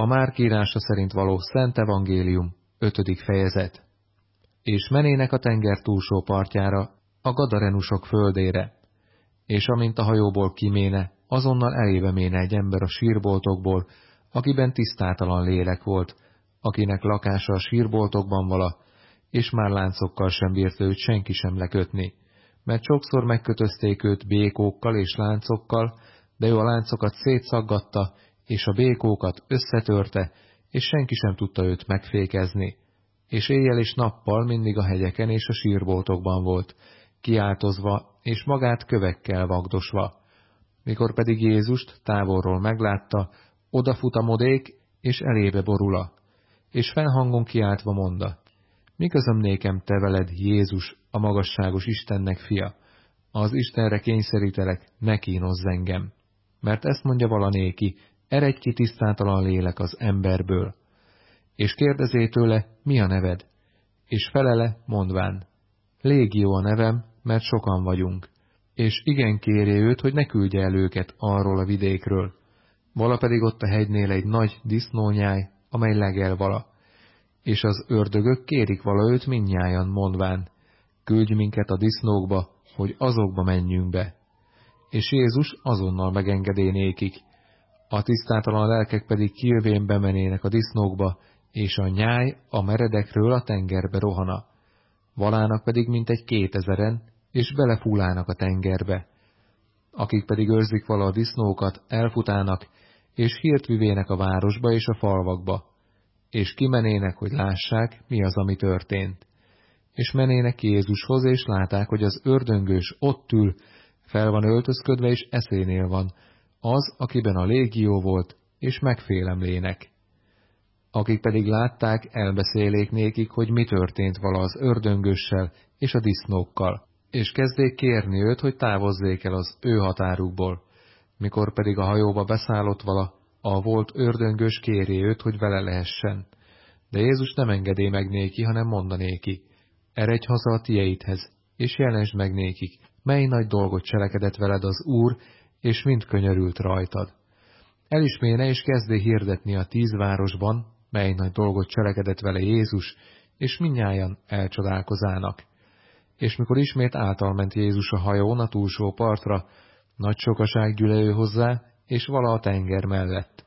A Márk szerint való Szent Evangélium, 5. fejezet. És menének a tenger túlsó partjára, a gadarenusok földére. És amint a hajóból kiméne, azonnal elébe méne egy ember a sírboltokból, akiben tisztátalan lélek volt, akinek lakása a sírboltokban vala, és már láncokkal sem bírt őt senki sem lekötni, mert sokszor megkötözték őt békókkal és láncokkal, de ő a láncokat szétszaggatta, és a békókat összetörte, és senki sem tudta őt megfékezni. És éjjel és nappal mindig a hegyeken és a sírboltokban volt, kiáltozva, és magát kövekkel vagdosva. Mikor pedig Jézust távolról meglátta, odafut a modék, és elébe borula, és fennhangon kiáltva monda, mi közöm nékem te veled, Jézus, a magasságos Istennek fia? Az Istenre kényszerítelek, ne kínozz engem. Mert ezt mondja valanéki, eredj ki tisztátalan lélek az emberből. És kérdezé tőle, mi a neved? És felele, mondván, Légió a nevem, mert sokan vagyunk. És igen kéri őt, hogy ne küldje el őket arról a vidékről. Vala pedig ott a hegynél egy nagy disznónyáj, amely legel vala és az ördögök kérik vala őt minnyájan, mondván, küldj minket a disznókba, hogy azokba menjünk be. És Jézus azonnal megengedé nékik. A tisztátalan lelkek pedig kilvén bemenének a disznókba, és a nyáj a meredekről a tengerbe rohana. Valának pedig mintegy kétezeren, és belefúlának a tengerbe. Akik pedig őrzik vala a disznókat, elfutának, és hírt vivének a városba és a falvakba, és kimenének, hogy lássák, mi az, ami történt. És menének Jézushoz, és láták, hogy az ördöngős ott ül, fel van öltözködve, és eszénél van, az, akiben a légió volt, és megfélemlének. Akik pedig látták, elbeszélék nékik, hogy mi történt vala az ördöngössel és a disznókkal, és kezdék kérni őt, hogy távozzék el az ő határukból. Mikor pedig a hajóba beszállott vala, a volt ördöngös kéri őt, hogy vele lehessen. De Jézus nem engedé meg néki, hanem mondanéki, eredj haza a tieidhez, és jelensd meg nékik, mely nagy dolgot cselekedett veled az Úr, és mind könyörült rajtad. Elisméne és kezdé hirdetni a tíz városban, mely nagy dolgot cselekedett vele Jézus, és minnyájan elcsodálkozának. És mikor ismét általment Jézus a hajón a túlsó partra, nagy sokaság gyűlő hozzá, és vala a tenger mellett.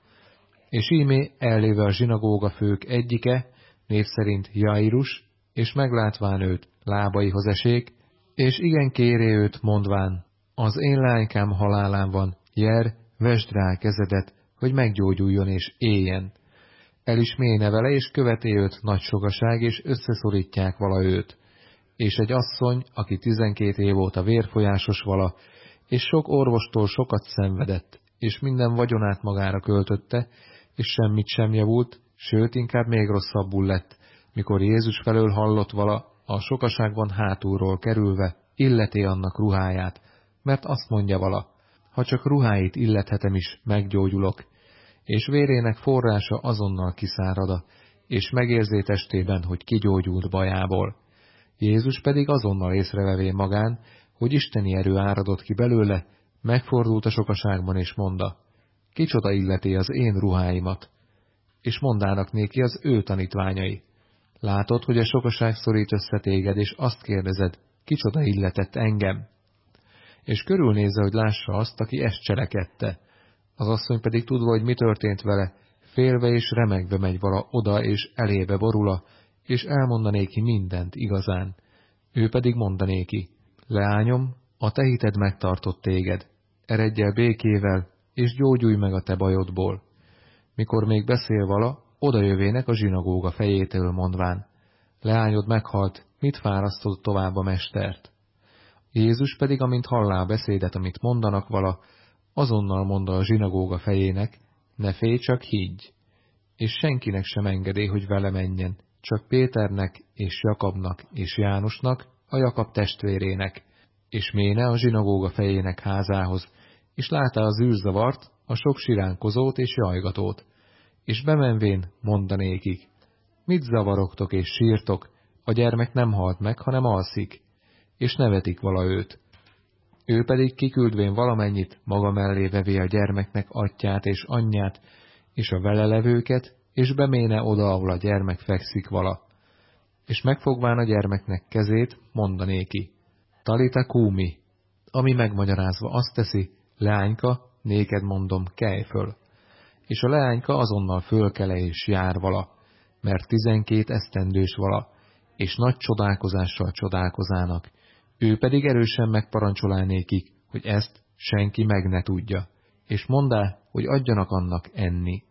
És ímé elléve a zsinagóga fők egyike, név szerint Jairus, és meglátván őt, lábaihoz esék, és igen kéré őt, mondván, az én lánykám halálán van, jer, vesd rá kezedet, hogy meggyógyuljon és éljen. El is és követé őt nagy sokaság, és összeszorítják vala őt. És egy asszony, aki tizenkét év óta vérfolyásos vala, és sok orvostól sokat szenvedett, és minden vagyonát magára költötte, és semmit sem javult, sőt, inkább még rosszabbul lett, mikor Jézus felől hallott vala, a sokaságban hátulról kerülve, illeti annak ruháját, mert azt mondja vala, ha csak ruháit illethetem is, meggyógyulok, és vérének forrása azonnal kiszárada, és megérzé testében, hogy kigyógyult bajából. Jézus pedig azonnal észrevevé magán, hogy isteni erő áradott ki belőle, Megfordult a sokaságban, és monda, kicsoda illeti az én ruháimat, és mondának néki az ő tanítványai. Látod, hogy a sokaság szorít össze téged, és azt kérdezed, kicsoda illetett engem? És körülnézze, hogy lássa azt, aki ezt cselekedte. Az asszony pedig tudva, hogy mi történt vele, félve és remegve megy vala oda, és elébe borula, és elmondanéki mindent igazán. Ő pedig mondanéki, leányom, a te hited megtartott téged, eredj el békével, és gyógyulj meg a te bajodból. Mikor még beszél vala, odajövének a zsinagóga fejétől mondván, leányod meghalt, mit fárasztod tovább a mestert? Jézus pedig, amint hallá beszédet, amit mondanak vala, azonnal mondta a zsinagóga fejének, ne félj, csak higgy, és senkinek sem engedé, hogy vele menjen, csak Péternek és Jakabnak és Jánosnak, a Jakab testvérének, és méne a zsinagóga fejének házához, és látta az űrzavart, a sok siránkozót és jajgatót, és bemenvén mondanékik, mit zavarogtok és sírtok, a gyermek nem halt meg, hanem alszik, és nevetik vala őt. Ő pedig kiküldvén valamennyit maga mellé vevé a gyermeknek atyát és anyját, és a vele levőket, és beméne oda, ahol a gyermek fekszik vala. És megfogván a gyermeknek kezét, mondanéki, Talita kúmi, ami megmagyarázva azt teszi, leányka, néked mondom, kelj föl. És a leányka azonnal fölkele és jár vala, mert tizenkét esztendős vala, és nagy csodálkozással csodálkozának, ő pedig erősen megparancsolá nékik, hogy ezt senki meg ne tudja, és mondá, hogy adjanak annak enni.